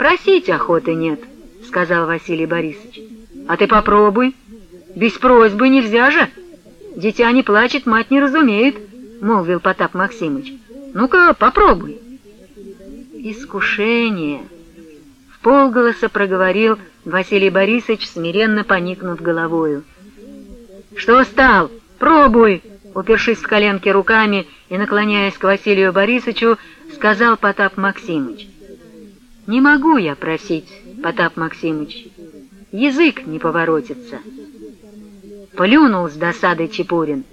«Просить охоты нет», — сказал Василий Борисович. «А ты попробуй. Без просьбы нельзя же. Дитя не плачет, мать не разумеет», — молвил Потап Максимыч. «Ну-ка, попробуй». «Искушение», — в полголоса проговорил Василий Борисович, смиренно поникнув головою. «Что стал? Пробуй!» Упершись в коленки руками и наклоняясь к Василию Борисовичу, сказал Потап Максимыч. «Не могу я просить, Потап Максимыч. Язык не поворотится». Плюнул с досадой Чепурин.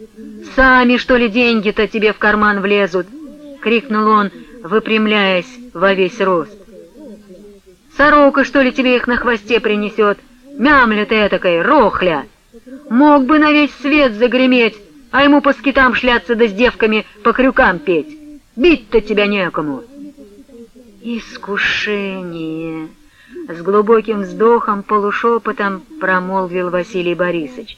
«Сами, что ли, деньги-то тебе в карман влезут?» — крикнул он, выпрямляясь во весь рост. «Сорока, что ли, тебе их на хвосте принесет? Мямля ты этакой, рохля! Мог бы на весь свет загреметь, а ему по скитам шляться да с девками по крюкам петь. Бить-то тебя некому. Искушение. С глубоким вздохом, полушепотом промолвил Василий Борисович.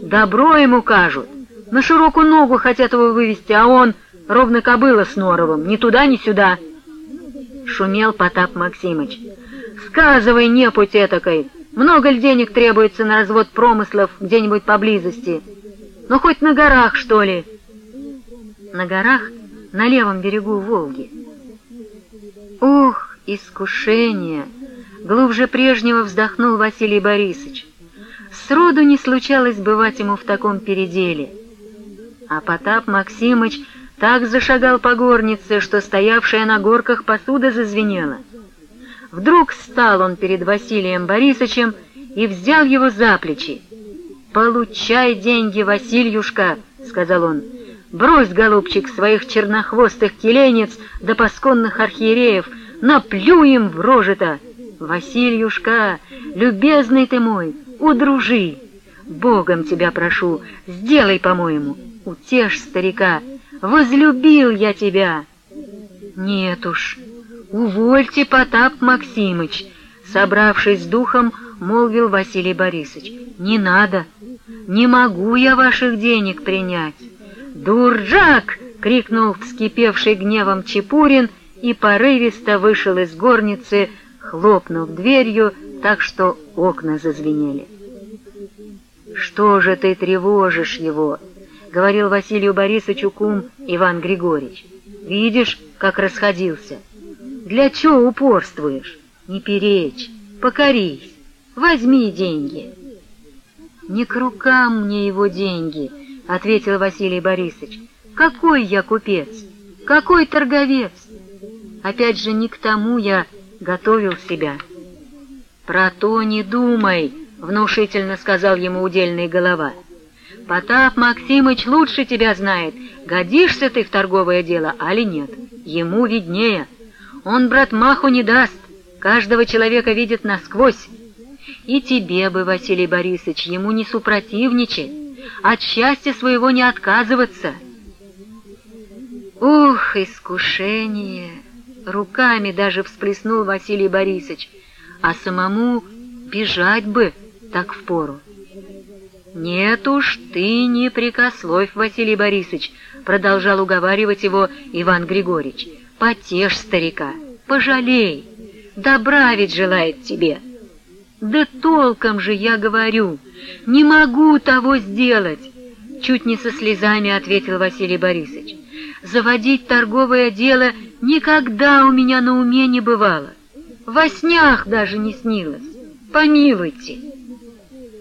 Добро ему кажут. На широкую ногу хотят его вывести, а он ровно кобыла с норовом, ни туда, ни сюда. Шумел Потап Максимыч. Сказывай, непуть этакой, много ли денег требуется на развод промыслов где-нибудь поблизости? Ну, хоть на горах, что ли?» «На горах, на левом берегу Волги». «Ох, искушение!» — глубже прежнего вздохнул Василий Борисович. Сроду не случалось бывать ему в таком переделе. А Потап Максимыч так зашагал по горнице, что стоявшая на горках посуда зазвенела. Вдруг встал он перед Василием Борисовичем и взял его за плечи. «Получай деньги, Васильюшка!» — сказал он. «Брось, голубчик, своих чернохвостых келенец да пасконных архиереев, наплю им в рожи-то! Васильюшка, любезный ты мой, удружи! Богом тебя прошу, сделай, по-моему, утешь старика, возлюбил я тебя!» «Нет уж, увольте, Потап Максимыч!» Собравшись с духом, молвил Василий Борисович. «Не надо, не могу я ваших денег принять!» «Дурджак!» — крикнул вскипевший гневом Чепурин и порывисто вышел из горницы, хлопнув дверью, так что окна зазвенели. «Что же ты тревожишь его?» — говорил Василию Борисовичу кум Иван Григорьевич. «Видишь, как расходился? Для чего упорствуешь? Не перечь, покорись, возьми деньги». «Не к рукам мне его деньги», — ответил Василий Борисович. «Какой я купец? Какой торговец? Опять же, не к тому я готовил себя». «Про то не думай», — внушительно сказал ему удельный голова. «Потап Максимыч лучше тебя знает, годишься ты в торговое дело, али нет. Ему виднее. Он, брат, маху не даст, каждого человека видит насквозь. И тебе бы, Василий Борисович, ему не супротивничать, от счастья своего не отказываться. Ух, искушение! Руками даже всплеснул Василий Борисович, а самому бежать бы так впору. «Нет уж, ты не прикословь, Василий Борисович», — продолжал уговаривать его Иван Григорьевич. «Потешь старика, пожалей, добра ведь желает тебе». «Да толком же я говорю, не могу того сделать!» Чуть не со слезами ответил Василий Борисович. «Заводить торговое дело никогда у меня на уме не бывало. Во снях даже не снилось. Помилуйте!»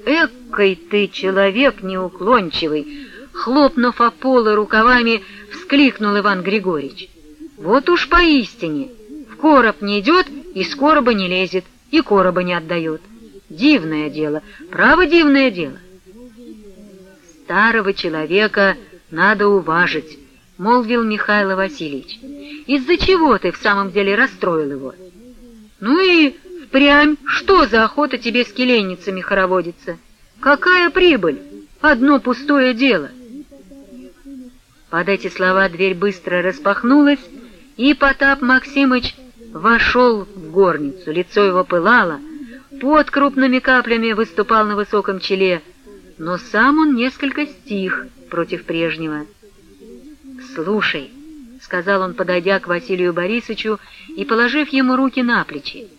«Экой ты человек неуклончивый!» Хлопнув о полы рукавами, вскликнул Иван Григорьевич. «Вот уж поистине! В короб не идет и с короба не лезет, и короба не отдает. Дивное дело, право дивное дело. Старого человека надо уважить, молвил Михаил Васильевич. Из-за чего ты в самом деле расстроил его? Ну и впрямь, что за охота тебе с келейницами хороводится? Какая прибыль? Одно пустое дело. Под эти слова дверь быстро распахнулась, и Потап Максимыч вошел в горницу. Лицо его пылало, Пот крупными каплями выступал на высоком челе, но сам он несколько стих против прежнего. «Слушай», — сказал он, подойдя к Василию Борисовичу и положив ему руки на плечи,